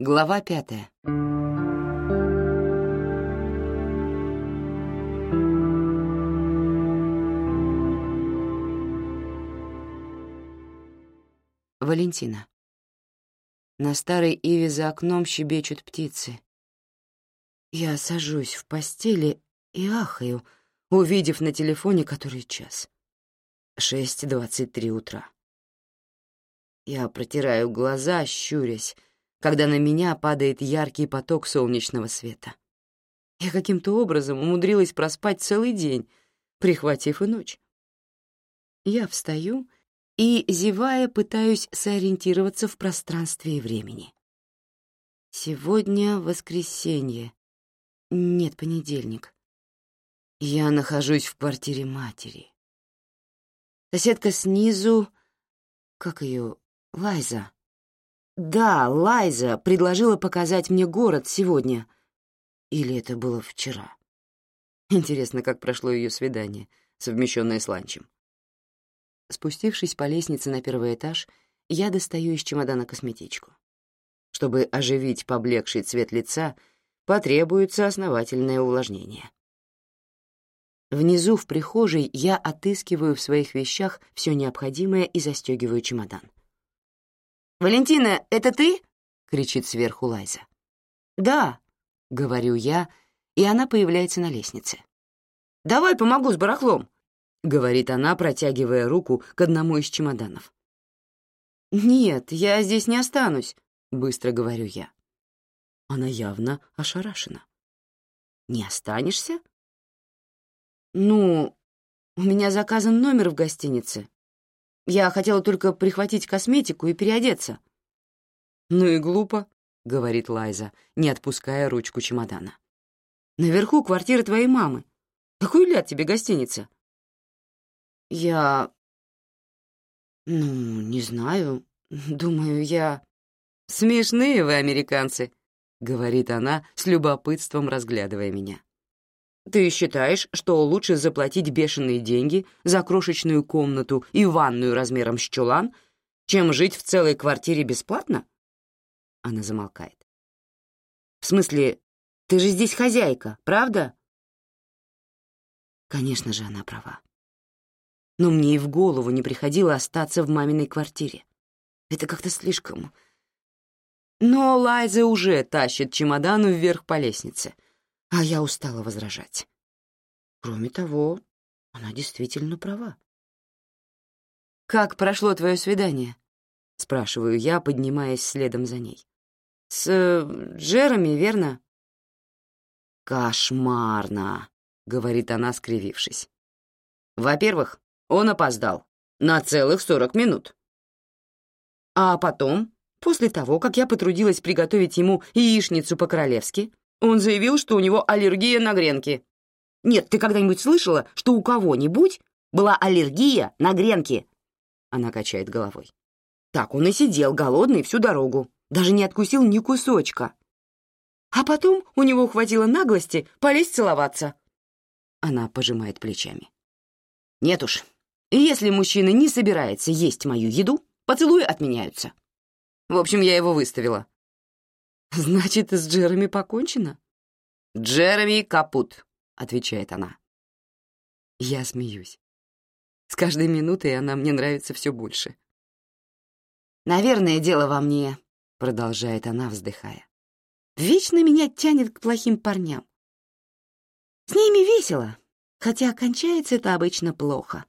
Глава пятая. Валентина. На старой иве за окном щебечут птицы. Я сажусь в постели и ахаю, увидев на телефоне который час. Шесть двадцать три утра. Я протираю глаза, щурясь, когда на меня падает яркий поток солнечного света. Я каким-то образом умудрилась проспать целый день, прихватив и ночь. Я встаю и, зевая, пытаюсь сориентироваться в пространстве и времени. Сегодня воскресенье. Нет, понедельник. Я нахожусь в квартире матери. Соседка снизу... Как ее? Лайза. Да, Лайза предложила показать мне город сегодня. Или это было вчера? Интересно, как прошло ее свидание, совмещенное с ланчем. Спустившись по лестнице на первый этаж, я достаю из чемодана косметичку. Чтобы оживить поблекший цвет лица, потребуется основательное увлажнение. Внизу в прихожей я отыскиваю в своих вещах все необходимое и застегиваю чемодан. «Валентина, это ты?» — кричит сверху Лайза. «Да», — говорю я, и она появляется на лестнице. «Давай помогу с барахлом», — говорит она, протягивая руку к одному из чемоданов. «Нет, я здесь не останусь», — быстро говорю я. Она явно ошарашена. «Не останешься?» «Ну, у меня заказан номер в гостинице. Я хотела только прихватить косметику и переодеться». «Ну и глупо», — говорит Лайза, не отпуская ручку чемодана. «Наверху квартира твоей мамы. Какой ляд тебе гостиница?» «Я... ну, не знаю. Думаю, я...» «Смешные вы, американцы», — говорит она с любопытством, разглядывая меня. Ты считаешь, что лучше заплатить бешеные деньги за крошечную комнату и ванную размером с чулан, чем жить в целой квартире бесплатно? Она замолкает. В смысле, ты же здесь хозяйка, правда? Конечно же, она права. Но мне и в голову не приходило остаться в маминой квартире. Это как-то слишком... Но Лайза уже тащит чемодан вверх по лестнице — а я устала возражать. Кроме того, она действительно права. «Как прошло твое свидание?» — спрашиваю я, поднимаясь следом за ней. «С э, Джереми, верно?» «Кошмарно», — говорит она, скривившись. «Во-первых, он опоздал на целых сорок минут. А потом, после того, как я потрудилась приготовить ему яичницу по-королевски, он заявил, что у него аллергия на гренки. Нет, ты когда-нибудь слышала, что у кого-нибудь была аллергия на гренки? Она качает головой. Так он и сидел голодный всю дорогу, даже не откусил ни кусочка. А потом у него хватило наглости полезть целоваться. Она пожимает плечами. Нет уж, если мужчина не собирается есть мою еду, поцелуи отменяются. В общем, я его выставила. «Значит, с Джереми покончено?» «Джереми капут», — отвечает она. Я смеюсь. С каждой минутой она мне нравится все больше. «Наверное, дело во мне», — продолжает она, вздыхая. «Вечно меня тянет к плохим парням. С ними весело, хотя кончается это обычно плохо.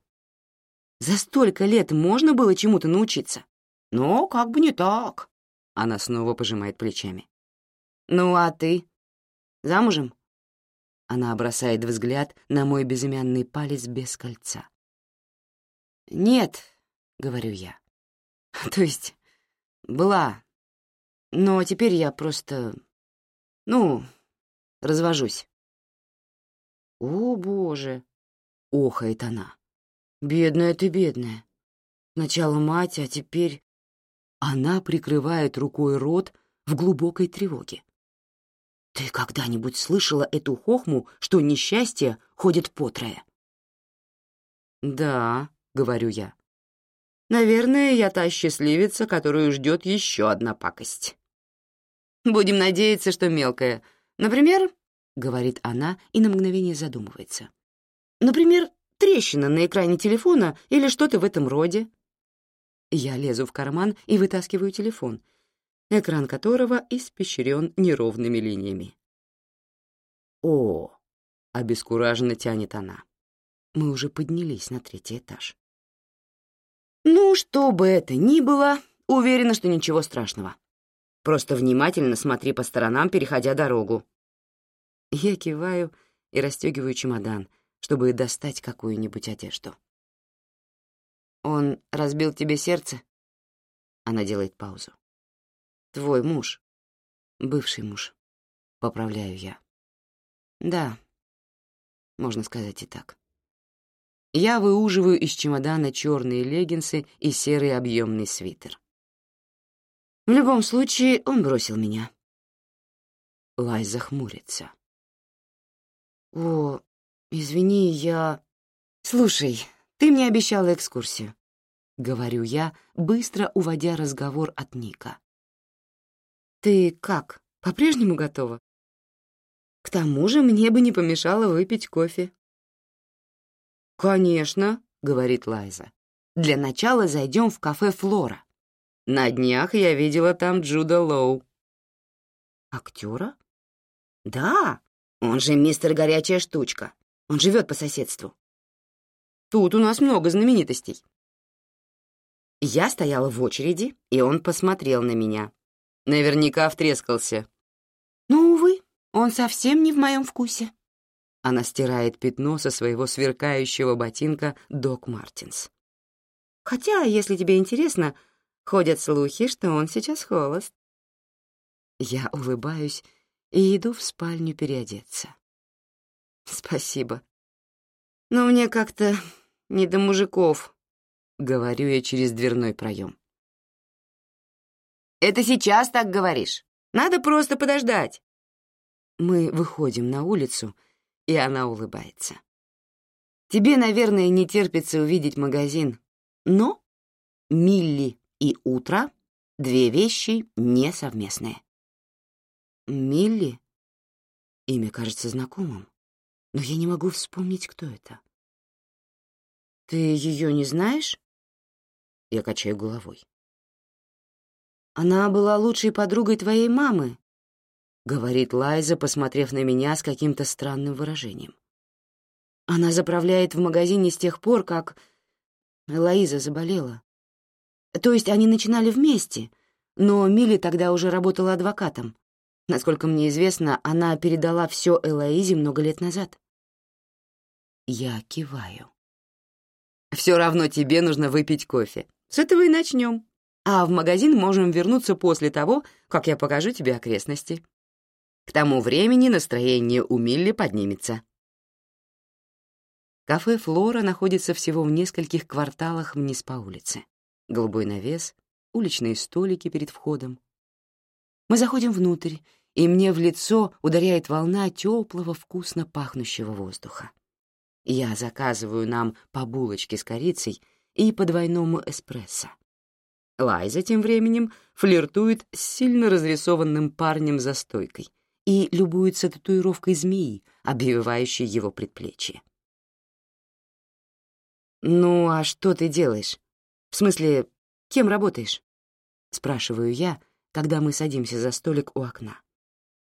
За столько лет можно было чему-то научиться. Но как бы не так. Она снова пожимает плечами. «Ну, а ты? Замужем?» Она бросает взгляд на мой безымянный палец без кольца. «Нет», — говорю я. «То есть, была. Но теперь я просто... Ну, развожусь». «О, боже!» — охает она. «Бедная ты, бедная. Сначала мать, а теперь...» Она прикрывает рукой рот в глубокой тревоге. «Ты когда-нибудь слышала эту хохму, что несчастье ходит по трое?» «Да», — говорю я. «Наверное, я та счастливица, которую ждет еще одна пакость». Будем надеяться, что мелкое. Например, — говорит она и на мгновение задумывается. Например, трещина на экране телефона или что-то в этом роде. Я лезу в карман и вытаскиваю телефон, экран которого испещрен неровными линиями. «О!» — обескураженно тянет она. Мы уже поднялись на третий этаж. «Ну, что бы это ни было, уверена, что ничего страшного. Просто внимательно смотри по сторонам, переходя дорогу». Я киваю и расстегиваю чемодан, чтобы достать какую-нибудь одежду. «Он разбил тебе сердце?» Она делает паузу. «Твой муж. Бывший муж. Поправляю я. Да, можно сказать и так. Я выуживаю из чемодана черные леггинсы и серый объемный свитер. В любом случае, он бросил меня. Лайза хмурится. «О, извини, я...» «Слушай, ты мне обещала экскурсию», — говорю я, быстро уводя разговор от Ника. «Ты как, по-прежнему готова?» К тому же мне бы не помешало выпить кофе. «Конечно», — говорит Лайза. «Для начала зайдем в кафе «Флора». На днях я видела там Джуда Лоу». «Актера?» «Да, он же мистер Горячая Штучка. Он живет по соседству». «Тут у нас много знаменитостей». Я стояла в очереди, и он посмотрел на меня. Наверняка втрескался. «Ну, увы, он совсем не в моем вкусе». Она стирает пятно со своего сверкающего ботинка Док Мартинс. «Хотя, если тебе интересно, ходят слухи, что он сейчас холост». Я улыбаюсь и иду в спальню переодеться. «Спасибо. Но мне как-то не до мужиков», — говорю я через дверной проем. «Это сейчас так говоришь. Надо просто подождать». Мы выходим на улицу, и она улыбается. «Тебе, наверное, не терпится увидеть магазин, но Милли и утро — две вещи несовместные». «Милли?» Имя кажется знакомым, но я не могу вспомнить, кто это. «Ты ее не знаешь?» Я качаю головой. «Она была лучшей подругой твоей мамы, — говорит Лайза, посмотрев на меня с каким-то странным выражением. Она заправляет в магазине с тех пор, как Лоиза заболела. То есть они начинали вместе, но Милли тогда уже работала адвокатом. Насколько мне известно, она передала все Элоизе много лет назад. Я киваю. «Все равно тебе нужно выпить кофе. С этого и начнем. А в магазин можем вернуться после того, как я покажу тебе окрестности. К тому времени настроение у Милли поднимется. Кафе «Флора» находится всего в нескольких кварталах вниз по улице. Голубой навес, уличные столики перед входом. Мы заходим внутрь, и мне в лицо ударяет волна теплого, вкусно пахнущего воздуха. Я заказываю нам по булочке с корицей и по двойному эспрессо. Лайза тем временем флиртует с сильно разрисованным парнем за стойкой, и любуется татуировкой змеи, обвивающей его предплечье. «Ну, а что ты делаешь? В смысле, кем работаешь?» — спрашиваю я, когда мы садимся за столик у окна.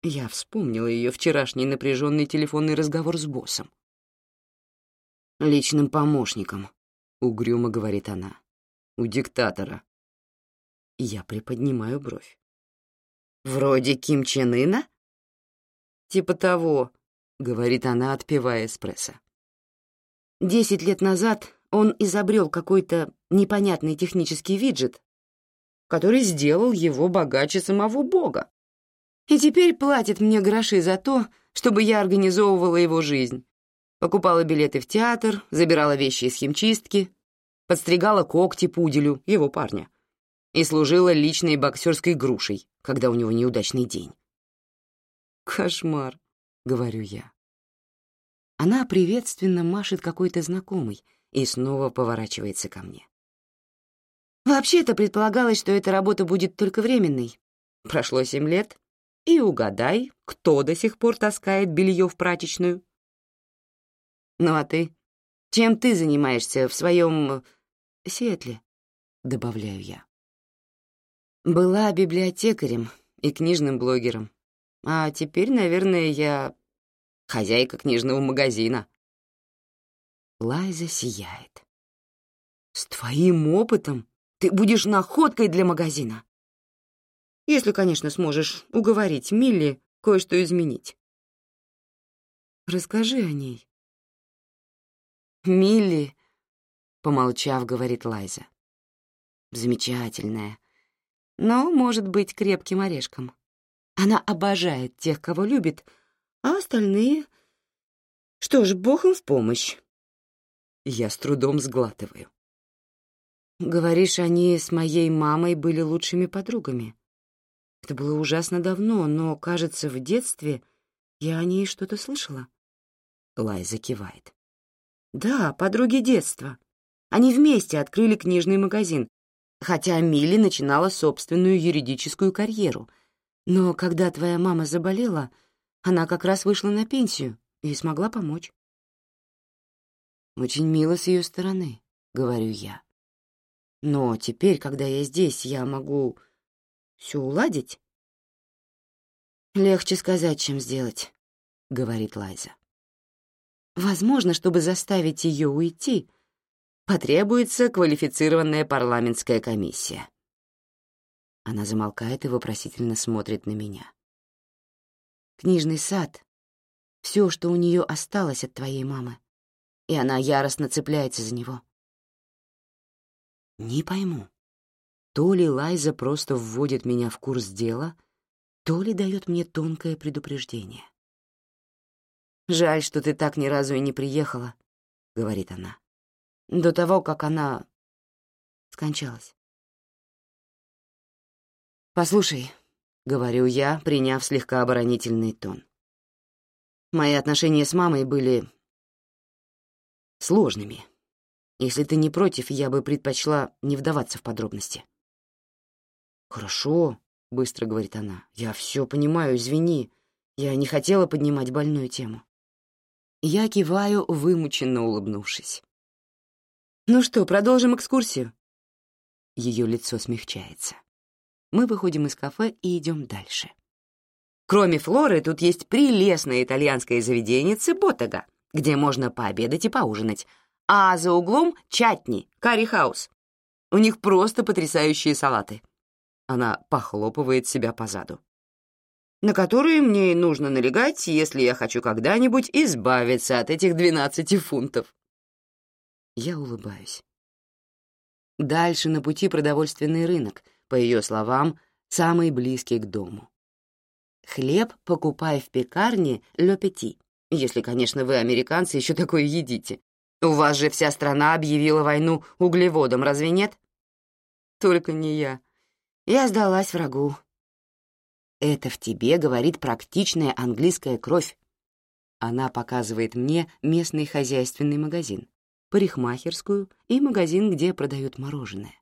Я вспомнила ее вчерашний напряженный телефонный разговор с боссом. «Личным помощником», — угрюмо говорит она. «У диктатора». Я приподнимаю бровь. «Вроде Ким Чен Ына?» «Типа того», — говорит она, отпивая эспрессо. Десять лет назад он изобрел какой-то непонятный технический виджет, который сделал его богаче самого Бога. И теперь платит мне гроши за то, чтобы я организовывала его жизнь. Покупала билеты в театр, забирала вещи из химчистки, подстригала когти пуделю, его парня, и служила личной боксерской грушей, когда у него неудачный день. «Кошмар», — говорю я. Она приветственно машет какой-то знакомый и снова поворачивается ко мне. Вообще-то предполагалось, что эта работа будет только временной. Прошло семь лет, и угадай, кто до сих пор таскает белье в прачечную. Ну а ты? Чем ты занимаешься в своем Сиэтле? Добавляю я. Была библиотекарем и книжным блогером. А теперь, наверное, я хозяйка книжного магазина. Лайза сияет. С твоим опытом ты будешь находкой для магазина. Если, конечно, сможешь уговорить Милли кое-что изменить. Расскажи о ней. Милли, помолчав, говорит Лайза. Замечательная, но может быть крепким орешком. Она обожает тех, кого любит, а остальные... Что ж, бог им в помощь. Я с трудом сглатываю. Говоришь, они с моей мамой были лучшими подругами. Это было ужасно давно, но, кажется, в детстве я о ней что-то слышала. Лайза кивает. Да, подруги детства. Они вместе открыли книжный магазин, хотя Милли начинала собственную юридическую карьеру. Но когда твоя мама заболела, она как раз вышла на пенсию и смогла помочь. «Очень мило с ее стороны», — говорю я. «Но теперь, когда я здесь, я могу все уладить?» «Легче сказать, чем сделать», — говорит Лайза. «Возможно, чтобы заставить ее уйти, потребуется квалифицированная парламентская комиссия». Она замолкает и вопросительно смотрит на меня. «Книжный сад — все, что у нее осталось от твоей мамы, и она яростно цепляется за него». Не пойму, то ли Лайза просто вводит меня в курс дела, то ли дает мне тонкое предупреждение. «Жаль, что ты так ни разу и не приехала», — говорит она, — «до того, как она скончалась». «Послушай», — говорю я, приняв слегка оборонительный тон. «Мои отношения с мамой были сложными. Если ты не против, я бы предпочла не вдаваться в подробности». «Хорошо», — быстро говорит она. «Я все понимаю, извини. Я не хотела поднимать больную тему». Я киваю, вымученно улыбнувшись. «Ну что, продолжим экскурсию?» Ее лицо смягчается. Мы выходим из кафе и идем дальше. Кроме Флоры, тут есть прелестное итальянское заведение Цеботага, где можно пообедать и поужинать, а за углом — чатни, карри-хаус. У них просто потрясающие салаты. Она похлопывает себя по заду. На которые мне нужно налегать, если я хочу когда-нибудь избавиться от этих 12 фунтов. Я улыбаюсь. Дальше на пути продовольственный рынок, по ее словам, самый близкий к дому. Хлеб покупай в пекарне «Ле Пети», если, конечно, вы, американцы, еще такое едите. У вас же вся страна объявила войну углеводам, разве нет? Только не я. Я сдалась врагу. Это в тебе говорит практичная английская кровь. Она показывает мне местный хозяйственный магазин, парикмахерскую и магазин, где продают мороженое.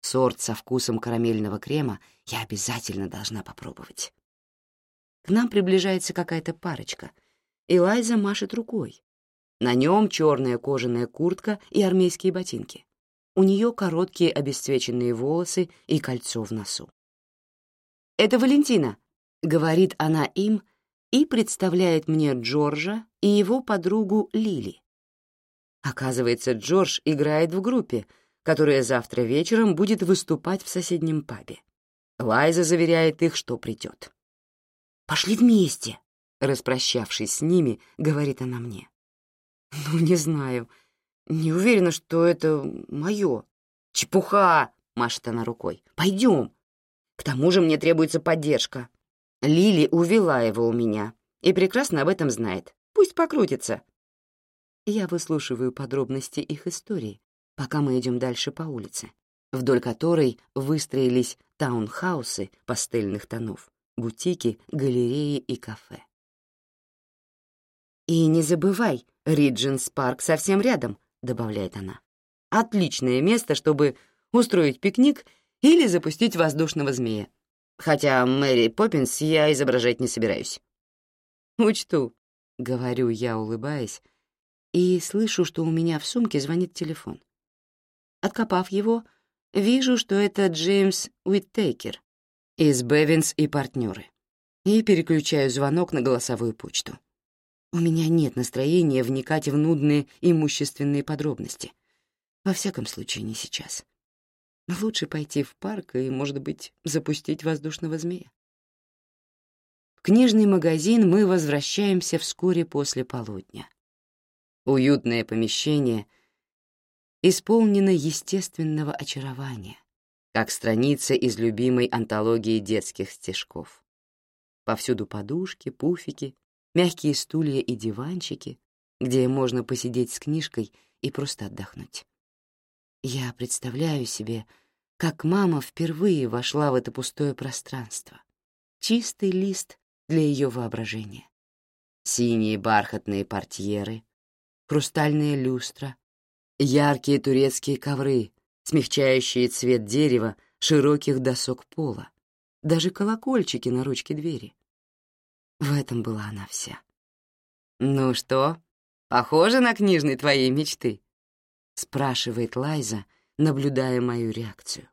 Сорт со вкусом карамельного крема я обязательно должна попробовать. К нам приближается какая-то парочка, и Лайза машет рукой. На нем черная кожаная куртка и армейские ботинки. У нее короткие обесцвеченные волосы и кольцо в носу. «Это Валентина», — говорит она им и представляет мне Джорджа и его подругу Лили. Оказывается, Джордж играет в группе, которая завтра вечером будет выступать в соседнем пабе. Лайза заверяет их, что придет. «Пошли вместе», — распрощавшись с ними, говорит она мне. «Ну, не знаю. Не уверена, что это мое. Чепуха, машет она рукой. Пойдем. К тому же мне требуется поддержка. Лили увела его у меня и прекрасно об этом знает. Пусть покрутится. Я выслушиваю подробности их истории, пока мы идем дальше по улице, вдоль которой выстроились таунхаусы пастельных тонов, бутики, галереи и кафе. И не забывай, Ридженс Парк совсем рядом, — добавляет она. «Отличное место, чтобы устроить пикник или запустить воздушного змея. Хотя Мэри Поппинс я изображать не собираюсь. «Учту», — говорю я, улыбаясь, и слышу, что у меня в сумке звонит телефон. Откопав его, вижу, что это Джеймс Уиттейкер из «Бевинс и партнеры», и переключаю звонок на голосовую почту. У меня нет настроения вникать в нудные имущественные подробности. Во всяком случае, не сейчас. Лучше пойти в парк и, может быть, запустить воздушного змея. В книжный магазин мы возвращаемся вскоре после полудня. Уютное помещение исполнено естественного очарования, как страница из любимой антологии детских стишков. Повсюду подушки, пуфики, мягкие стулья и диванчики, где можно посидеть с книжкой и просто отдохнуть. Я представляю себе, как мама впервые вошла в это пустое пространство. Чистый лист для ее воображения. Синие бархатные портьеры, хрустальная люстра, яркие турецкие ковры, смягчающие цвет дерева, широких досок пола, даже колокольчики на ручке двери. В этом была она вся. «Ну что, похоже на книжный твоей мечты?» — спрашивает Лайза, наблюдая мою реакцию.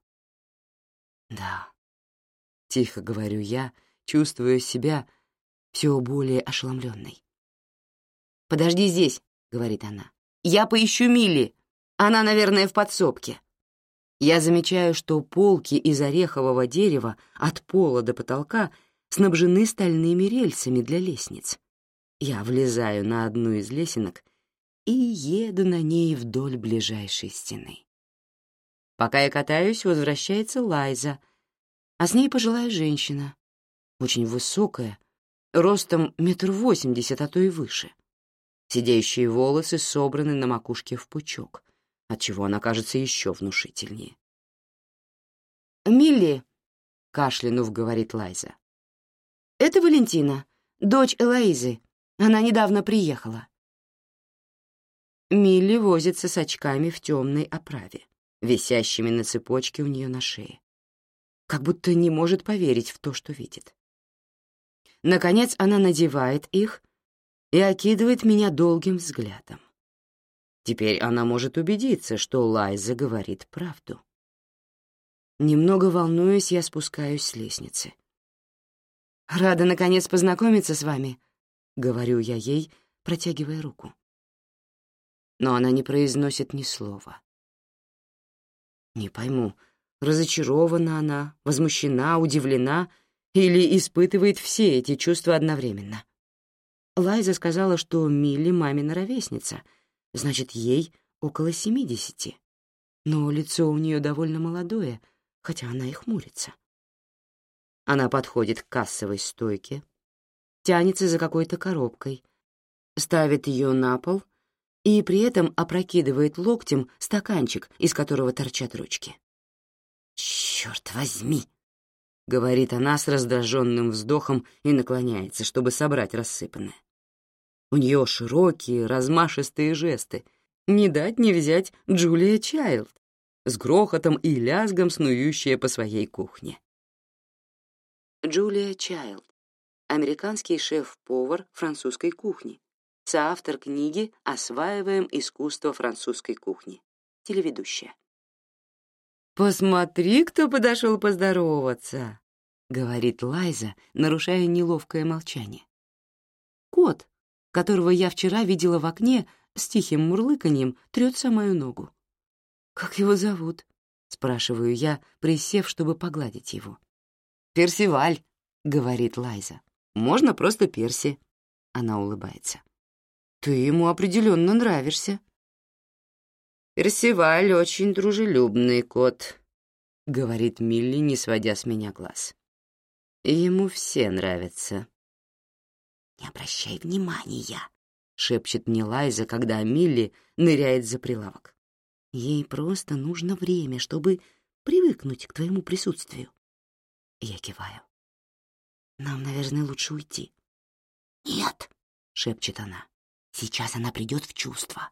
«Да», — тихо говорю я, чувствуя себя все более ошеломленной. «Подожди здесь», — говорит она. «Я поищу Милли. Она, наверное, в подсобке». Я замечаю, что полки из орехового дерева от пола до потолка — снабжены стальными рельсами для лестниц. Я влезаю на одну из лесенок и еду на ней вдоль ближайшей стены. Пока я катаюсь, возвращается Лайза, а с ней пожилая женщина, очень высокая, ростом метр восемьдесят, а то и выше. Сидящие волосы собраны на макушке в пучок, отчего она кажется еще внушительнее. «Милли», — кашлянув, говорит Лайза, это Валентина, дочь Элоизы. Она недавно приехала. Милли возится с очками в темной оправе, висящими на цепочке у нее на шее. Как будто не может поверить в то, что видит. Наконец она надевает их и окидывает меня долгим взглядом. Теперь она может убедиться, что Лайза говорит правду. Немного волнуясь, я спускаюсь с лестницы. «Рада, наконец, познакомиться с вами», — говорю я ей, протягивая руку. Но она не произносит ни слова. Не пойму, разочарована она, возмущена, удивлена или испытывает все эти чувства одновременно. Лайза сказала, что Милли мамина ровесница, значит, ей около семидесяти. Но лицо у нее довольно молодое, хотя она и хмурится. Она подходит к кассовой стойке, тянется за какой-то коробкой, ставит ее на пол и при этом опрокидывает локтем стаканчик, из которого торчат ручки. «Черт возьми!» — говорит она с раздраженным вздохом и наклоняется, чтобы собрать рассыпанное. У нее широкие, размашистые жесты. Не дать не взять Джулия Чайлд, с грохотом и лязгом снующая по своей кухне. Джулия Чайлд, американский шеф-повар французской кухни, соавтор книги «Осваиваем искусство французской кухни», телеведущая. «Посмотри, кто подошел поздороваться», — говорит Лайза, нарушая неловкое молчание. «Кот, которого я вчера видела в окне, с тихим мурлыканьем трется мою ногу. «Как его зовут?» — спрашиваю я, присев, чтобы погладить его. «Персиваль», — говорит Лайза. «Можно просто Перси». Она улыбается. «Ты ему определенно нравишься». «Персиваль очень дружелюбный кот», — говорит Милли, не сводя с меня глаз. «Ему все нравятся». «Не обращай внимания», — шепчет мне Лайза, когда Милли ныряет за прилавок. «Ей просто нужно время, чтобы привыкнуть к твоему присутствию. Я киваю. «Нам, наверное, лучше уйти». «Нет», — шепчет она. «Сейчас она придет в чувство».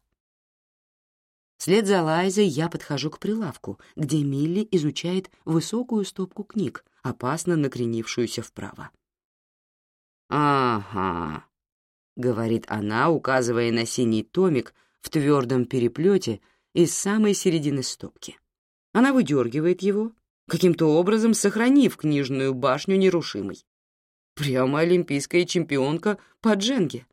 Вслед за Лайзой я подхожу к прилавку, где Милли изучает высокую стопку книг, опасно накренившуюся вправо. «Ага», — говорит она, указывая на синий томик в твердом переплете из самой середины стопки. Она выдергивает его, каким-то образом сохранив книжную башню нерушимой. Прямо олимпийская чемпионка по дженге.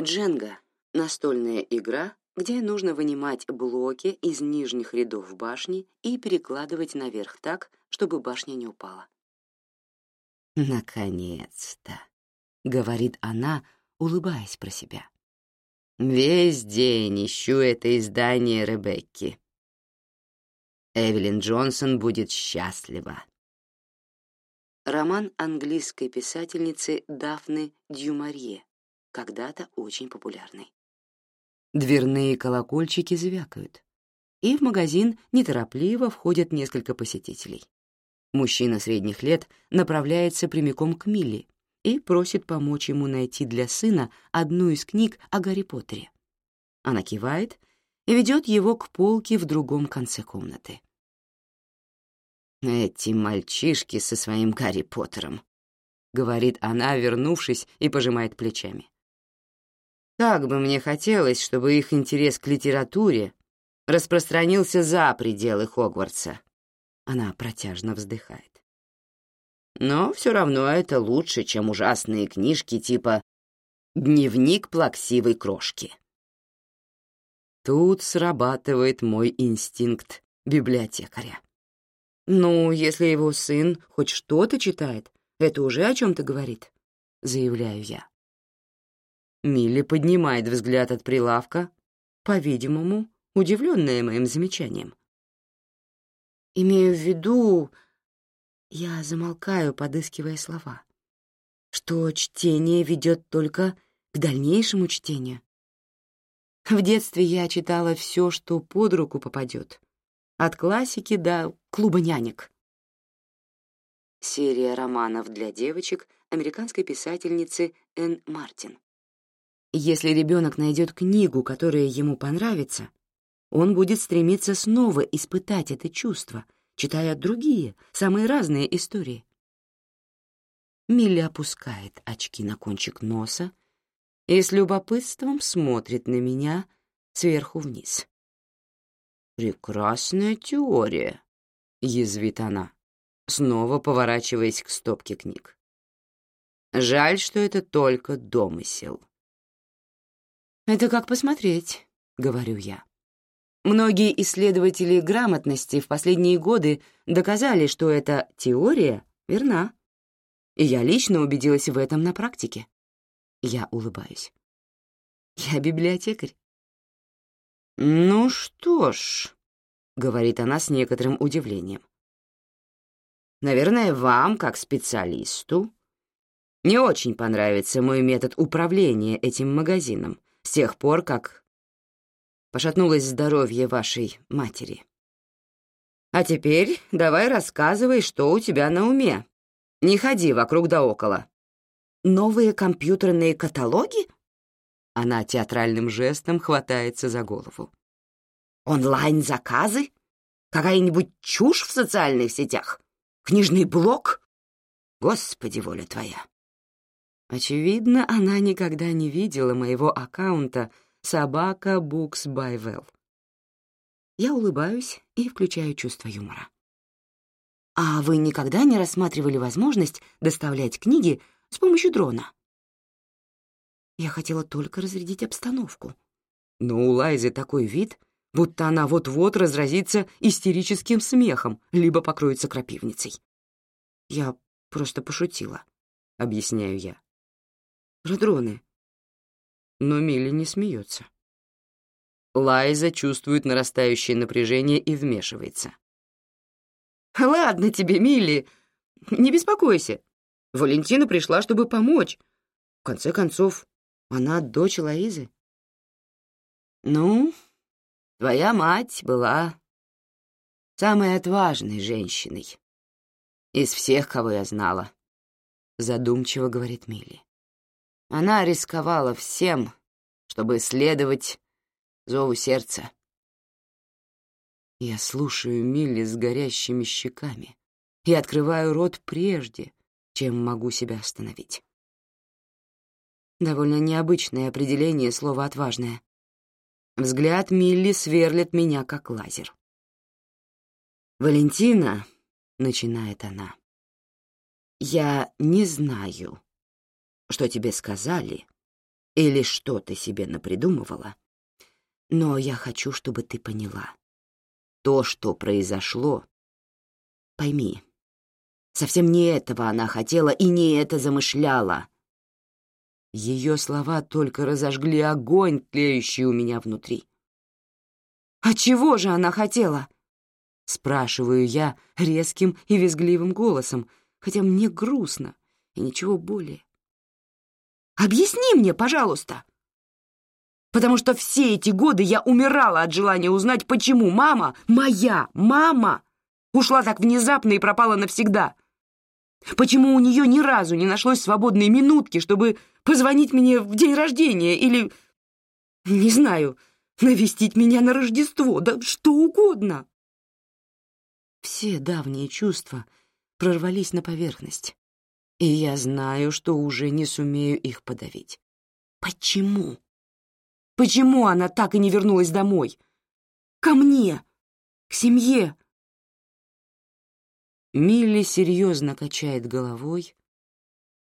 Дженга — настольная игра, где нужно вынимать блоки из нижних рядов башни и перекладывать наверх так, чтобы башня не упала. «Наконец-то», — говорит она, улыбаясь про себя. «Весь день ищу это издание Ребекки. Эвелин Джонсон будет счастлива». Роман английской писательницы Дафны Дюмарье, когда-то очень популярный. Дверные колокольчики звякают, и в магазин неторопливо входят несколько посетителей. Мужчина средних лет направляется прямиком к Милли и просит помочь ему найти для сына одну из книг о Гарри Поттере. Она кивает и ведет его к полке в другом конце комнаты. «Эти мальчишки со своим Гарри Поттером», — говорит она, вернувшись, и пожимает плечами. Как бы мне хотелось, чтобы их интерес к литературе распространился за пределы Хогвартса. Она протяжно вздыхает. Но все равно это лучше, чем ужасные книжки типа «Дневник плаксивой крошки». Тут срабатывает мой инстинкт библиотекаря. Ну, если его сын хоть что-то читает, это уже о чем-то говорит, заявляю я. Милли поднимает взгляд от прилавка, по-видимому, удивленная моим замечанием. «Имею в виду...» Я замолкаю, подыскивая слова. «Что чтение ведет только к дальнейшему чтению. В детстве я читала все, что под руку попадет, от классики до клуба нянек. Серия романов для девочек американской писательницы Энн Мартин. Если ребенок найдет книгу, которая ему понравится, он будет стремиться снова испытать это чувство, читая другие, самые разные истории. Милли опускает очки на кончик носа и с любопытством смотрит на меня сверху вниз. «Прекрасная теория», — язвит она, снова поворачиваясь к стопке книг. «Жаль, что это только домысел». «Это как посмотреть», — говорю я. Многие исследователи грамотности в последние годы доказали, что эта теория верна. И я лично убедилась в этом на практике. Я улыбаюсь. Я библиотекарь. «Ну что ж», — говорит она с некоторым удивлением. «Наверное, вам, как специалисту, не очень понравится мой метод управления этим магазином, с тех пор, как пошатнулось здоровье вашей матери. А теперь давай рассказывай, что у тебя на уме. Не ходи вокруг да около. Новые компьютерные каталоги? Она театральным жестом хватается за голову. Онлайн-заказы? Какая-нибудь чушь в социальных сетях? Книжный блог? Господи, воля твоя. Очевидно, она никогда не видела моего аккаунта «Собака Букс Байвелл». Я улыбаюсь и включаю чувство юмора. «А вы никогда не рассматривали возможность доставлять книги с помощью дрона?» Я хотела только разрядить обстановку. Но у Лайзы такой вид, будто она вот-вот разразится истерическим смехом, либо покроется крапивницей. «Я просто пошутила», — объясняю я. Родроны. Но Милли не смеется. Лайза чувствует нарастающее напряжение и вмешивается. «Ладно тебе, Милли, не беспокойся. Валентина пришла, чтобы помочь. В конце концов, она дочь Лаизы. Ну, твоя мать была самой отважной женщиной из всех, кого я знала, задумчиво говорит Милли. Она рисковала всем, чтобы следовать зову сердца. Я слушаю Милли с горящими щеками и открываю рот прежде, чем могу себя остановить. Довольно необычное определение слова «отважное». Взгляд Милли сверлит меня, как лазер. «Валентина», — начинает она, — «я не знаю, что тебе сказали или что ты себе напридумывала, но я хочу, чтобы ты поняла. То, что произошло, пойми, совсем не этого она хотела и не это замышляла. Ее слова только разожгли огонь, тлеющий у меня внутри. «А чего же она хотела?» — спрашиваю я резким и визгливым голосом, хотя мне грустно и ничего более. «Объясни мне, пожалуйста!» Потому что все эти годы я умирала от желания узнать, почему мама, моя мама, ушла так внезапно и пропала навсегда. Почему у нее ни разу не нашлось свободной минутки, чтобы позвонить мне в день рождения или, не знаю, навестить меня на Рождество, да что угодно. Все давние чувства прорвались на поверхность, и я знаю, что уже не сумею их подавить. Почему? Почему она так и не вернулась домой? Ко мне, к семье. Милли серьезно качает головой,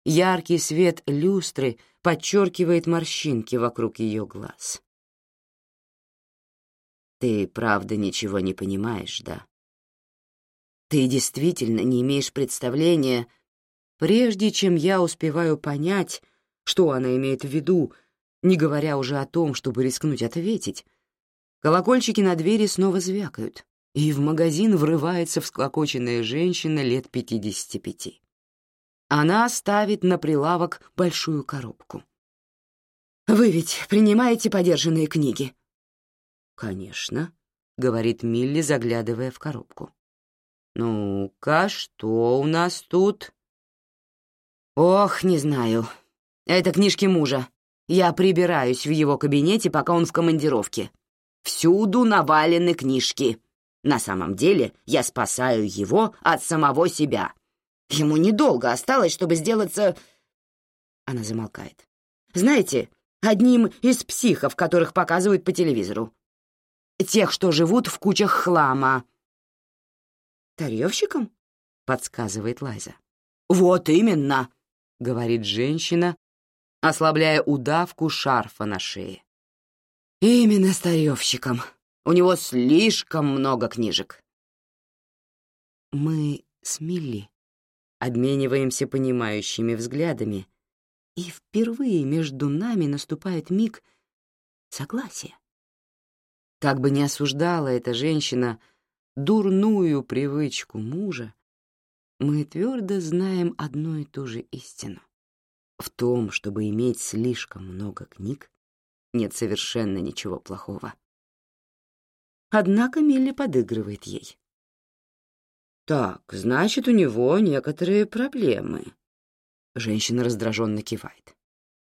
Яркий свет люстры подчеркивает морщинки вокруг ее глаз. Ты правда ничего не понимаешь, да? Ты действительно не имеешь представления, прежде чем я успеваю понять, что она имеет в виду, не говоря уже о том, чтобы рискнуть ответить, колокольчики на двери снова звякают, и в магазин врывается всклокоченная женщина лет пятидесяти пяти. Она ставит на прилавок большую коробку. «Вы ведь принимаете подержанные книги?» «Конечно», — говорит Милли, заглядывая в коробку. «Ну-ка, что у нас тут?» «Ох, не знаю. Это книжки мужа. Я прибираюсь в его кабинете, пока он в командировке. Всюду навалены книжки. На самом деле я спасаю его от самого себя. Ему недолго осталось, чтобы сделаться...» Она замолкает. «Знаете, одним из психов, которых показывают по телевизору. Тех, что живут в кучах хлама». «Таревщиком?» — подсказывает Лайза. «Вот именно!» — говорит женщина, ослабляя удавку шарфа на шее. «Именно старьевщиком. У него слишком много книжек». Мы с Милли обмениваемся понимающими взглядами, и впервые между нами наступает миг согласия. Как бы ни осуждала эта женщина дурную привычку мужа, мы твердо знаем одну и ту же истину. В том, чтобы иметь слишком много книг, нет совершенно ничего плохого. Однако Милли подыгрывает ей. «Так, значит, у него некоторые проблемы». Женщина раздраженно кивает.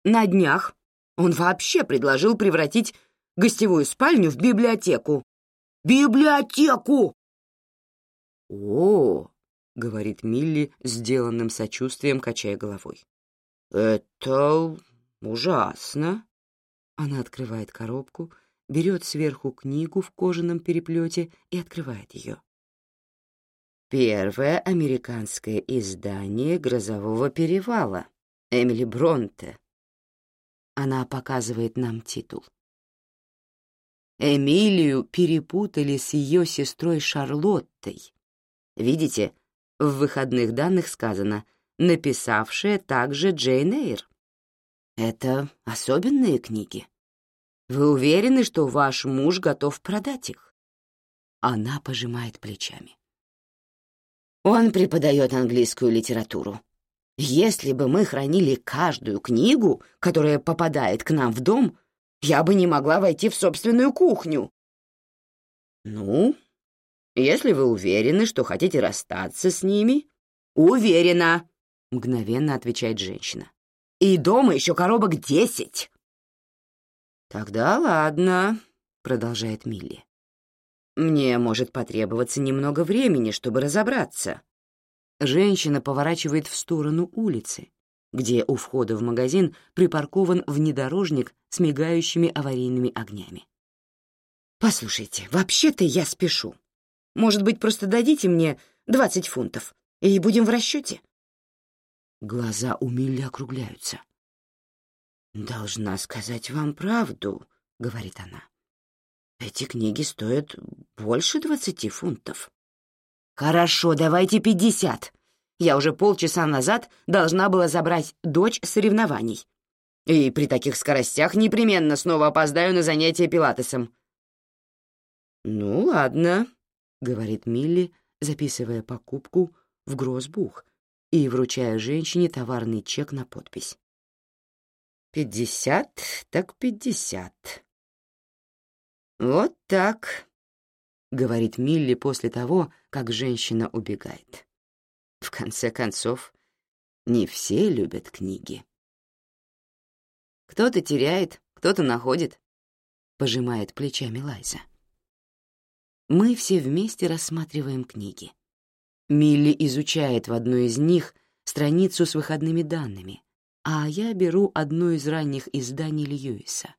«На днях он вообще предложил превратить гостевую спальню в библиотеку. Библиотеку!» «О!» — говорит Милли, сделанным сочувствием, качая головой. «Это ужасно». Она открывает коробку, берет сверху книгу в кожаном переплете и открывает ее первое американское издание «Грозового перевала» Эмили Бронте. Она показывает нам титул. Эмилию перепутали с ее сестрой Шарлоттой. Видите, в выходных данных сказано «написавшая также Джейн Эйр». Это особенные книги. Вы уверены, что ваш муж готов продать их? Она пожимает плечами. Он преподает английскую литературу. Если бы мы хранили каждую книгу, которая попадает к нам в дом, я бы не могла войти в собственную кухню. Ну, если вы уверены, что хотите расстаться с ними... Уверена, мгновенно отвечает женщина. И дома еще коробок десять. Тогда ладно, продолжает Милли. Мне может потребоваться немного времени, чтобы разобраться. женщина поворачивает в сторону улицы, где у входа в магазин припаркован внедорожник с мигающими аварийными огнями. «Послушайте, вообще-то я спешу. Может быть, просто дадите мне 20 фунтов, и будем в расчете?» Глаза у Милли округляются. «Должна сказать вам правду», — говорит она. «Эти книги стоят больше двадцати фунтов». «Хорошо, давайте пятьдесят. Я уже полчаса назад должна была забрать дочь с соревнований. И при таких скоростях непременно снова опоздаю на занятия пилатесом». «Ну, ладно», — говорит Милли, записывая покупку в грозбух и вручая женщине товарный чек на подпись. «Пятьдесят, так пятьдесят». «Вот так», — говорит Милли после того, как женщина убегает. В конце концов, не все любят книги. Кто-то теряет, кто-то находит, пожимает плечами Лайза. Мы все вместе рассматриваем книги. Милли изучает в одной из них страницу с выходными данными, а я беру одно из ранних изданий Льюиса.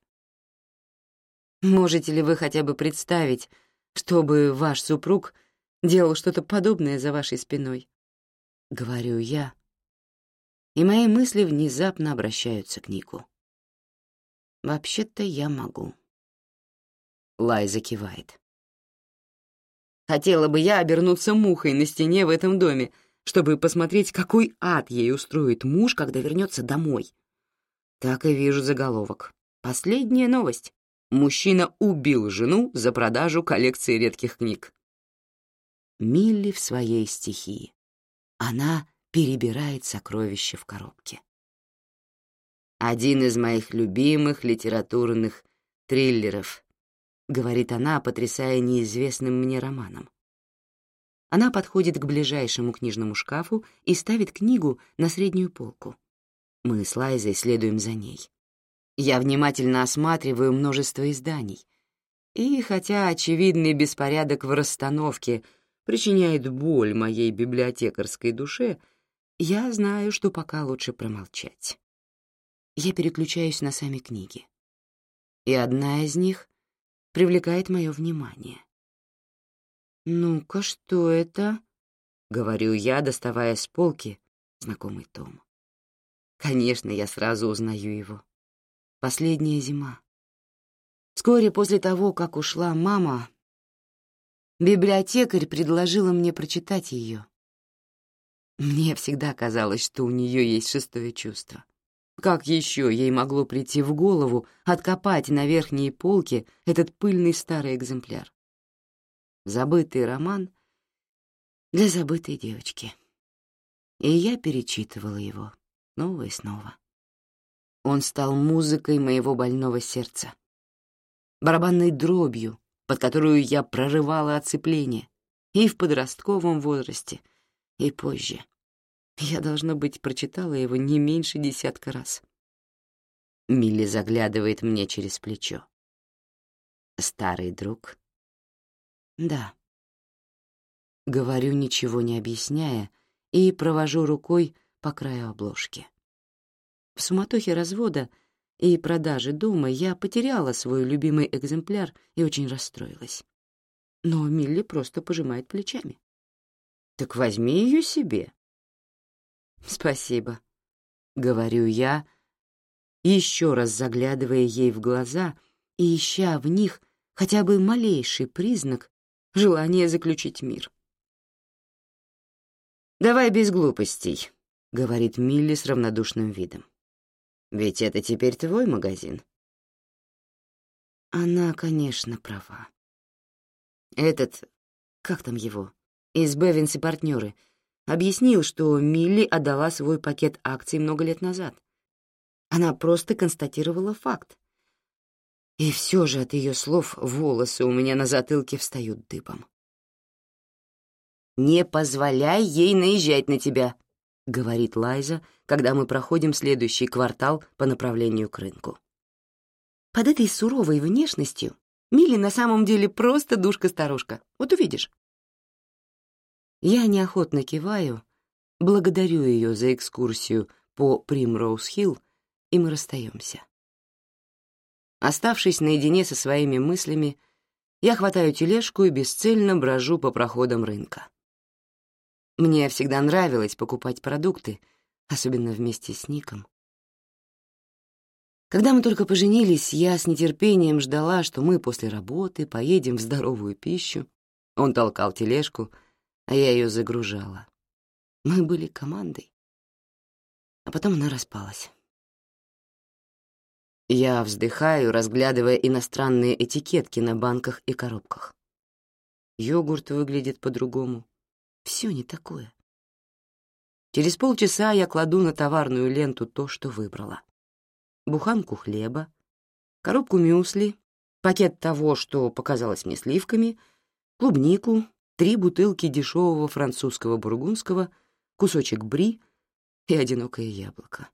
Можете ли вы хотя бы представить, чтобы ваш супруг делал что-то подобное за вашей спиной. Говорю я, и мои мысли внезапно обращаются к Нику. Вообще-то я могу. Лайза кивает. Хотела бы я обернуться мухой на стене в этом доме, чтобы посмотреть, какой ад ей устроит муж, когда вернется домой. Так и вижу заголовок. Последняя новость. Мужчина убил жену за продажу коллекции редких книг. Милли в своей стихии. Она перебирает сокровища в коробке. «Один из моих любимых литературных триллеров», — говорит она, потрясая неизвестным мне романом. Она подходит к ближайшему книжному шкафу и ставит книгу на среднюю полку. Мы с Лайзой следуем за ней. Я внимательно осматриваю множество изданий, и хотя очевидный беспорядок в расстановке — причиняет боль моей библиотекарской душе, я знаю, что пока лучше промолчать. Я переключаюсь на сами книги. И одна из них привлекает мое внимание. «Ну-ка, что это?» — говорю я, доставая с полки знакомый том. Конечно, я сразу узнаю его. «Последняя зима». Вскоре после того, как ушла мама, Библиотекарь предложила мне прочитать ее. Мне всегда казалось, что у нее есть шестое чувство. Как еще ей могло прийти в голову откопать на верхней полке этот пыльный старый экземпляр? Забытый роман для забытой девочки. И я перечитывала его снова и снова. Он стал музыкой моего больного сердца, барабанной дробью, под которую я прорывала оцепление, и в подростковом возрасте, и позже. Я, должно быть, прочитала его не меньше десятка раз. Милли заглядывает мне через плечо. «Старый друг?» «Да». Говорю, ничего не объясняя, и провожу рукой по краю обложки. В суматохе развода — и продажи дома я потеряла свой любимый экземпляр и очень расстроилась. Но Милли просто пожимает плечами. «Так возьми ее себе». «Спасибо», — говорю я, еще раз заглядывая ей в глаза и ища в них хотя бы малейший признак желания заключить мир. «Давай без глупостей», — говорит Милли с равнодушным видом. Ведь это теперь твой магазин. Она, конечно, права. Этот, как там его, из Бевинс и партнеры, объяснил, что Милли отдала свой пакет акций много лет назад. Она просто констатировала факт. И все же от ее слов волосы у меня на затылке встают дыбом. «Не позволяй ей наезжать на тебя», — говорит Лайза, когда мы проходим следующий квартал по направлению к рынку. Под этой суровой внешностью Милли на самом деле просто душка-старушка. Вот увидишь. Я неохотно киваю, благодарю ее за экскурсию по Примроуз-Хилл, и мы расстаемся. Оставшись наедине со своими мыслями, я хватаю тележку и бесцельно брожу по проходам рынка. Мне всегда нравилось покупать продукты, особенно вместе с Ником. Когда мы только поженились, я с нетерпением ждала, что мы после работы поедем в здоровую пищу. Он толкал тележку, а я ее загружала. Мы были командой. А потом она распалась. Я вздыхаю, разглядывая иностранные этикетки на банках и коробках. Йогурт выглядит по-другому. Все не такое. Через полчаса я кладу на товарную ленту то, что выбрала. Буханку хлеба, коробку мюсли, пакет того, что показалось мне сливками, клубнику, три бутылки дешевого французского бургундского, кусочек бри и одинокое яблоко.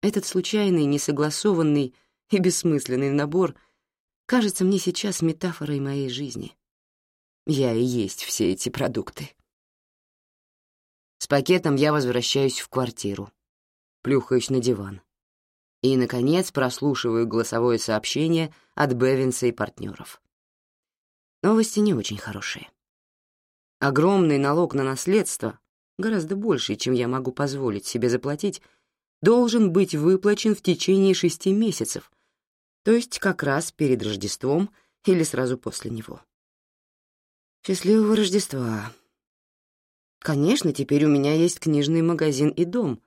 Этот случайный, несогласованный и бессмысленный набор кажется мне сейчас метафорой моей жизни. Я и есть все эти продукты. С пакетом я возвращаюсь в квартиру, плюхаюсь на диван. И, наконец, прослушиваю голосовое сообщение от Бевинса и партнеров. Новости не очень хорошие. Огромный налог на наследство, гораздо больше, чем я могу позволить себе заплатить, должен быть выплачен в течение шести месяцев, то есть как раз перед Рождеством или сразу после него. Счастливого Рождества. Конечно, теперь у меня есть книжный магазин и дом,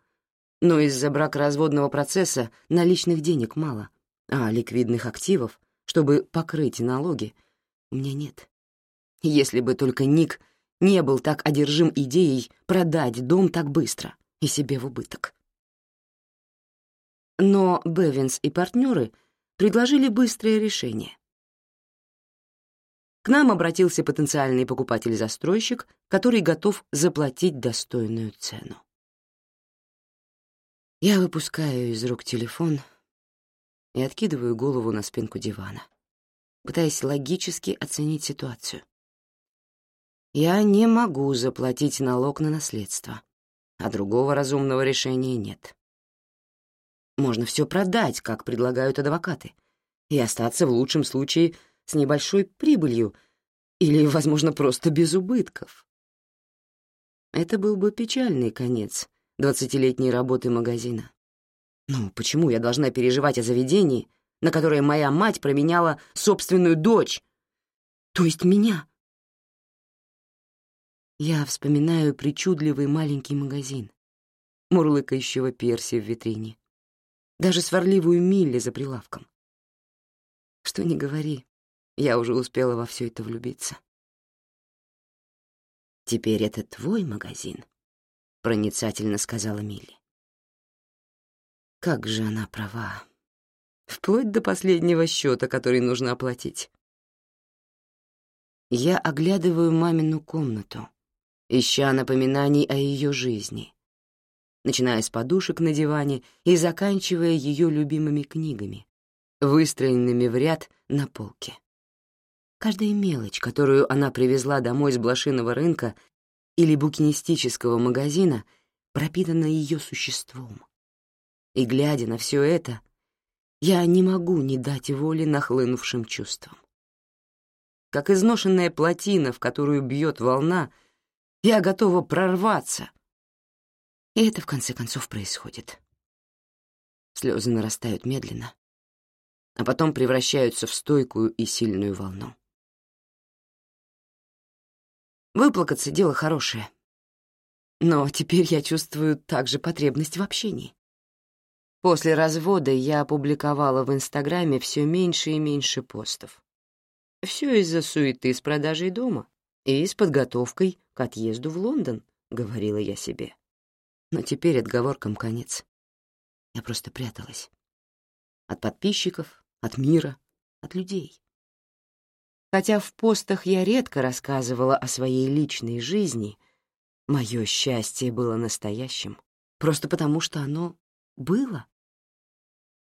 но из-за бракоразводного процесса наличных денег мало, а ликвидных активов, чтобы покрыть налоги, меня нет. Если бы только Ник не был так одержим идеей продать дом так быстро и себе в убыток. Но Бевинс и партнеры предложили быстрое решение. К нам обратился потенциальный покупатель-застройщик, который готов заплатить достойную цену. Я выпускаю из рук телефон и откидываю голову на спинку дивана, пытаясь логически оценить ситуацию. Я не могу заплатить налог на наследство, а другого разумного решения нет. Можно все продать, как предлагают адвокаты, и остаться в лучшем случае с небольшой прибылью или, возможно, просто без убытков. Это был бы печальный конец двадцатилетней работы магазина. Ну, почему я должна переживать о заведении, на которое моя мать променяла собственную дочь, то есть меня? Я вспоминаю причудливый маленький магазин, мурлыкающего перси в витрине, даже сварливую Милли за прилавком. Что ни говори, я уже успела во все это влюбиться. «Теперь это твой магазин», — проницательно сказала Милли. Как же она права. Вплоть до последнего счета, который нужно оплатить. Я оглядываю мамину комнату, ища напоминаний о ее жизни, начиная с подушек на диване и заканчивая ее любимыми книгами, выстроенными в ряд на полке. Каждая мелочь, которую она привезла домой с блошиного рынка или букинистического магазина, пропитана ее существом. И, глядя на все это, я не могу не дать воли нахлынувшим чувствам. Как изношенная плотина, в которую бьет волна, я готова прорваться — и это, в конце концов, происходит. Слезы нарастают медленно, а потом превращаются в стойкую и сильную волну. Выплакаться — дело хорошее. Но теперь я чувствую также потребность в общении. После развода я опубликовала в Инстаграме все меньше и меньше постов. Все из-за суеты с продажей дома и с подготовкой к отъезду в Лондон, — говорила я себе. Но теперь отговоркам конец. Я просто пряталась. От подписчиков, от мира, от людей. Хотя в постах я редко рассказывала о своей личной жизни, мое счастье было настоящим, просто потому что оно было.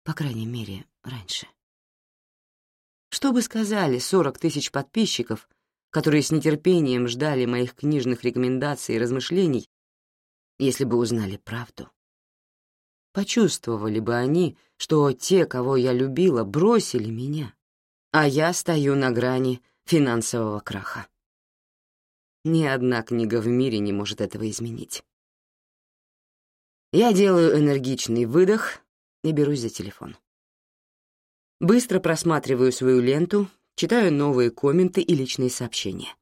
По крайней мере, раньше. Что бы сказали 40 тысяч подписчиков, которые с нетерпением ждали моих книжных рекомендаций и размышлений, если бы узнали правду. Почувствовали бы они, что те, кого я любила, бросили меня, а я стою на грани финансового краха. Ни одна книга в мире не может этого изменить. Я делаю энергичный выдох и берусь за телефон. Быстро просматриваю свою ленту, читаю новые комменты и личные сообщения.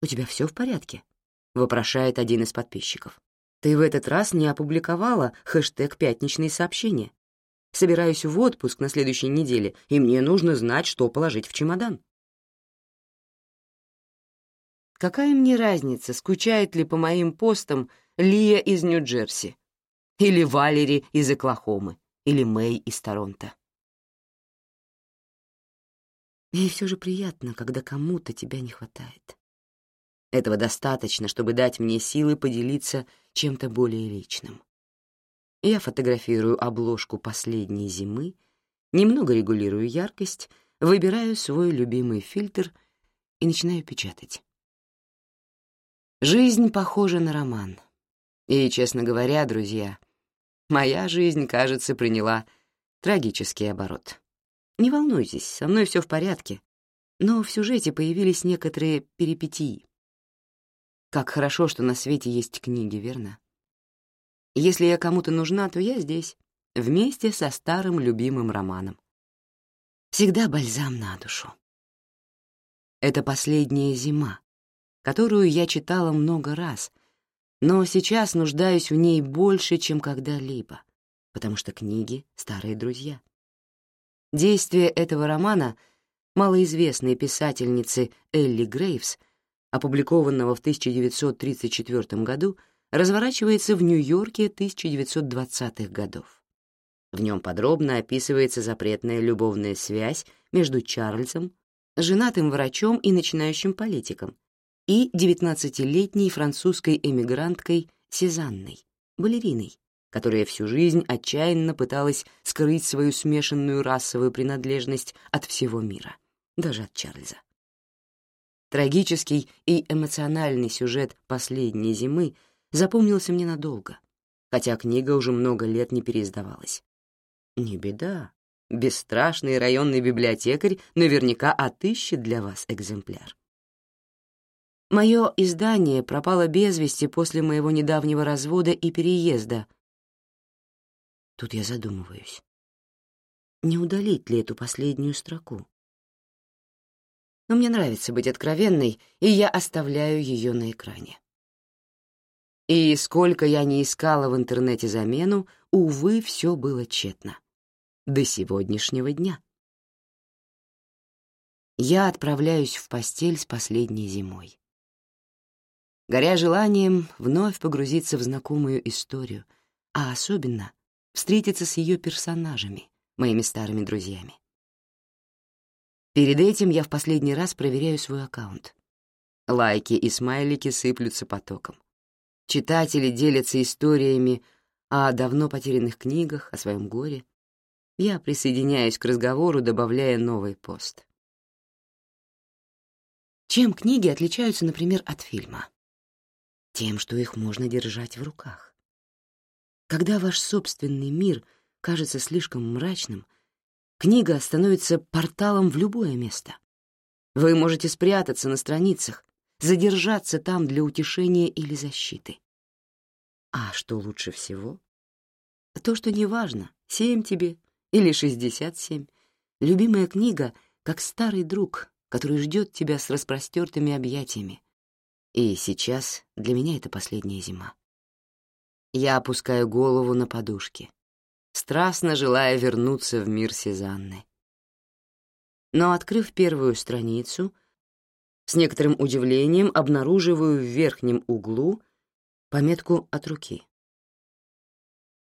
«У тебя все в порядке?» — вопрошает один из подписчиков. «Ты в этот раз не опубликовала хэштег «Пятничные сообщения». Собираюсь в отпуск на следующей неделе, и мне нужно знать, что положить в чемодан». Какая мне разница, скучает ли по моим постам Лия из Нью-Джерси? Или Валери из Оклахомы? Или Мэй из Торонто? И все же приятно, когда кому-то тебя не хватает. Этого достаточно, чтобы дать мне силы поделиться чем-то более личным. Я фотографирую обложку последней зимы, немного регулирую яркость, выбираю свой любимый фильтр и начинаю печатать. Жизнь похожа на роман. И, честно говоря, друзья, моя жизнь, кажется, приняла трагический оборот. Не волнуйтесь, со мной все в порядке. Но в сюжете появились некоторые перипетии. Как хорошо, что на свете есть книги, верно? Если я кому-то нужна, то я здесь, вместе со старым любимым романом. Всегда бальзам на душу. Это последняя зима, которую я читала много раз, но сейчас нуждаюсь в ней больше, чем когда-либо, потому что книги — старые друзья. Действие этого романа малоизвестной писательницы Элли Грейвс, опубликованного в 1934 году, разворачивается в Нью-Йорке 1920-х годов. В нем подробно описывается запретная любовная связь между Чарльзом, женатым врачом и начинающим политиком, и 19-летней французской эмигранткой Сезанной, балериной, которая всю жизнь отчаянно пыталась скрыть свою смешанную расовую принадлежность от всего мира, даже от Чарльза. Трагический и эмоциональный сюжет «Последней зимы» запомнился мне надолго, хотя книга уже много лет не переиздавалась. Не беда, бесстрашный районный библиотекарь наверняка отыщет для вас экземпляр. Мое издание пропало без вести после моего недавнего развода и переезда Тут я задумываюсь. Не удалить ли эту последнюю строку? Но мне нравится быть откровенной, и я оставляю ее на экране. И сколько я не искала в интернете замену, увы, все было тщетно. До сегодняшнего дня. Я отправляюсь в постель с последней зимой. Горя желанием вновь погрузиться в знакомую историю, а особенно встретиться с ее персонажами, моими старыми друзьями. Перед этим я в последний раз проверяю свой аккаунт. Лайки и смайлики сыплются потоком. Читатели делятся историями о давно потерянных книгах, о своем горе. Я присоединяюсь к разговору, добавляя новый пост. Чем книги отличаются, например, от фильма? Тем, что их можно держать в руках. Когда ваш собственный мир кажется слишком мрачным, книга становится порталом в любое место. Вы можете спрятаться на страницах, задержаться там для утешения или защиты. А что лучше всего? То, что неважно, семь тебе или шестьдесят семь. Любимая книга — как старый друг, который ждет тебя с распростертыми объятиями. И сейчас для меня это последняя зима. Я опускаю голову на подушки, страстно желая вернуться в мир Сезанны. Но, открыв первую страницу, с некоторым удивлением обнаруживаю в верхнем углу пометку от руки.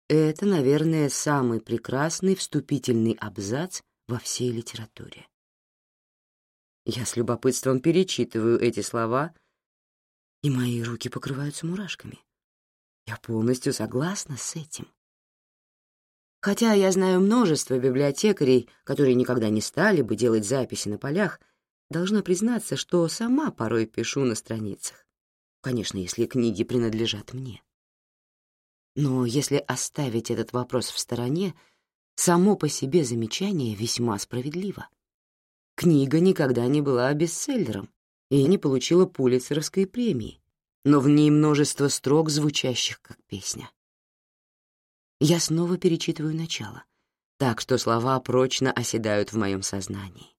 Это, наверное, самый прекрасный вступительный абзац во всей литературе. Я с любопытством перечитываю эти слова, и мои руки покрываются мурашками. Я полностью согласна с этим. Хотя я знаю множество библиотекарей, которые никогда не стали бы делать записи на полях, должна признаться, что сама порой пишу на страницах. Конечно, если книги принадлежат мне. Но если оставить этот вопрос в стороне, само по себе замечание весьма справедливо. Книга никогда не была бестселлером и не получила Пулитцеровской премии, но в ней множество строк, звучащих как песня. Я снова перечитываю начало, так что слова прочно оседают в моем сознании.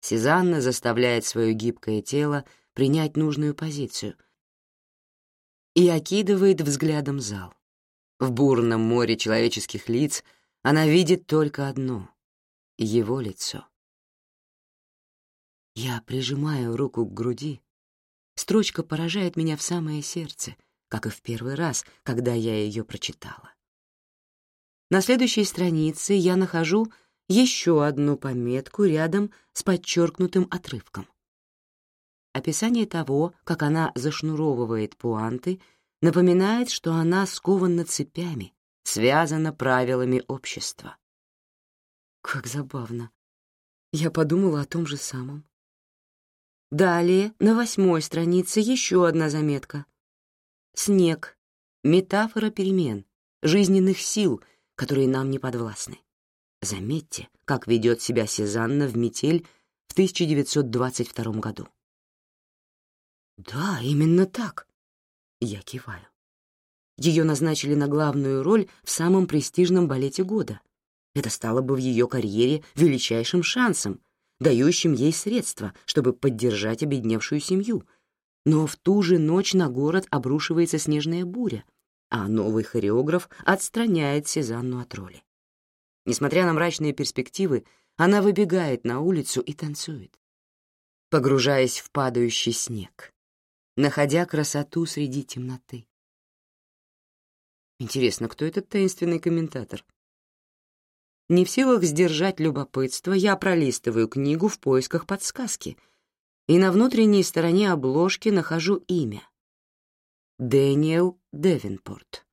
Сезанна заставляет свое гибкое тело принять нужную позицию и окидывает взглядом зал. В бурном море человеческих лиц она видит только одно — его лицо. Я прижимаю руку к груди. Строчка поражает меня в самое сердце, как и в первый раз, когда я ее прочитала. На следующей странице я нахожу еще одну пометку рядом с подчеркнутым отрывком. Описание того, как она зашнуровывает пуанты, напоминает, что она скована цепями, связана правилами общества. Как забавно. Я подумала о том же самом. Далее, на восьмой странице, еще одна заметка. Снег — метафора перемен, жизненных сил, которые нам не подвластны. Заметьте, как ведет себя Сезанна в метель в 1922 году. Да, именно так. Я киваю. Ее назначили на главную роль в самом престижном балете года. Это стало бы в ее карьере величайшим шансом, дающим ей средства, чтобы поддержать обедневшую семью. Но в ту же ночь на город обрушивается снежная буря, а новый хореограф отстраняет Сезанну от роли. Несмотря на мрачные перспективы, она выбегает на улицу и танцует, погружаясь в падающий снег, находя красоту среди темноты. Интересно, кто этот таинственный комментатор? Не в силах сдержать любопытство, я пролистываю книгу в поисках подсказки и на внутренней стороне обложки нахожу имя. Дэниел Девинпорт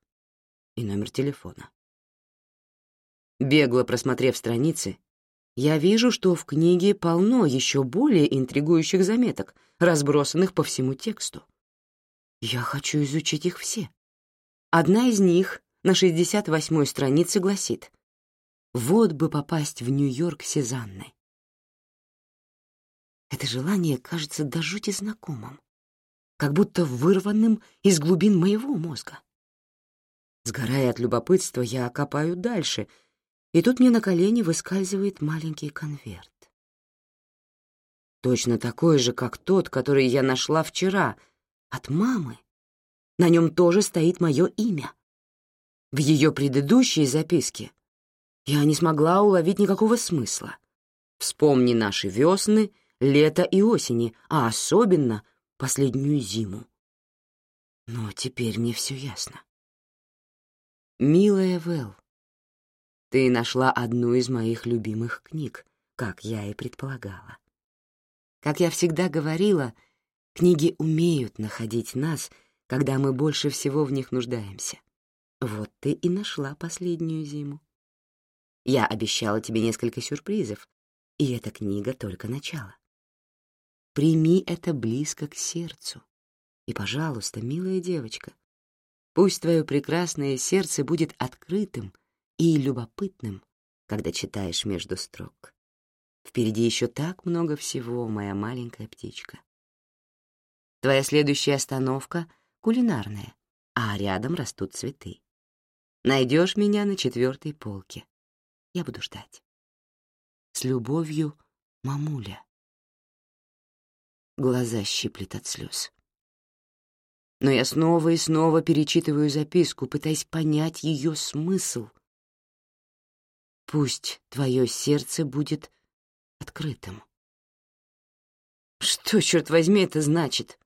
и номер телефона. Бегло просмотрев страницы, я вижу, что в книге полно еще более интригующих заметок, разбросанных по всему тексту. Я хочу изучить их все. Одна из них на 68-й странице гласит «Вот бы попасть в Нью-Йорк Сезанны». Это желание кажется до жути знакомым, как будто вырванным из глубин моего мозга. Сгорая от любопытства, я копаю дальше — и тут мне на колени выскальзывает маленький конверт. Точно такой же, как тот, который я нашла вчера, от мамы. На нем тоже стоит мое имя. В ее предыдущей записке я не смогла уловить никакого смысла. Вспомни наши весны, лето и осени, а особенно последнюю зиму. Но теперь мне все ясно. Милая Вэл, ты нашла одну из моих любимых книг, как я и предполагала. Как я всегда говорила, книги умеют находить нас, когда мы больше всего в них нуждаемся. Вот ты и нашла последнюю зиму. Я обещала тебе несколько сюрпризов, и эта книга только начало. Прими это близко к сердцу. И, пожалуйста, милая девочка, пусть твое прекрасное сердце будет открытым и любопытным, когда читаешь между строк. Впереди еще так много всего, моя маленькая птичка. Твоя следующая остановка — кулинарная, а рядом растут цветы. Найдешь меня на четвертой полке. Я буду ждать. С любовью, мамуля. Глаза щиплет от слез. Но я снова и снова перечитываю записку, пытаясь понять ее смысл — Пусть твое сердце будет открытым. Что, черт возьми, это значит?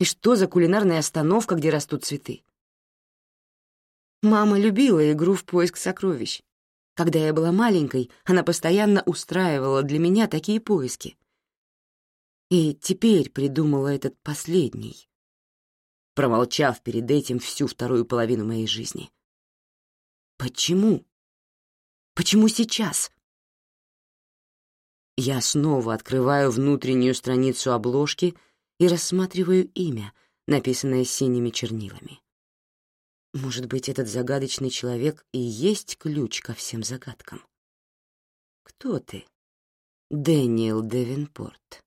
И что за кулинарная остановка, где растут цветы? Мама любила игру в поиск сокровищ. Когда я была маленькой, она постоянно устраивала для меня такие поиски. И теперь придумала этот последний, промолчав перед этим всю вторую половину моей жизни. Почему? Почему сейчас? Я снова открываю внутреннюю страницу обложки и рассматриваю имя, написанное синими чернилами. Может быть, этот загадочный человек и есть ключ ко всем загадкам? Кто ты, Дэниел Девинпорт?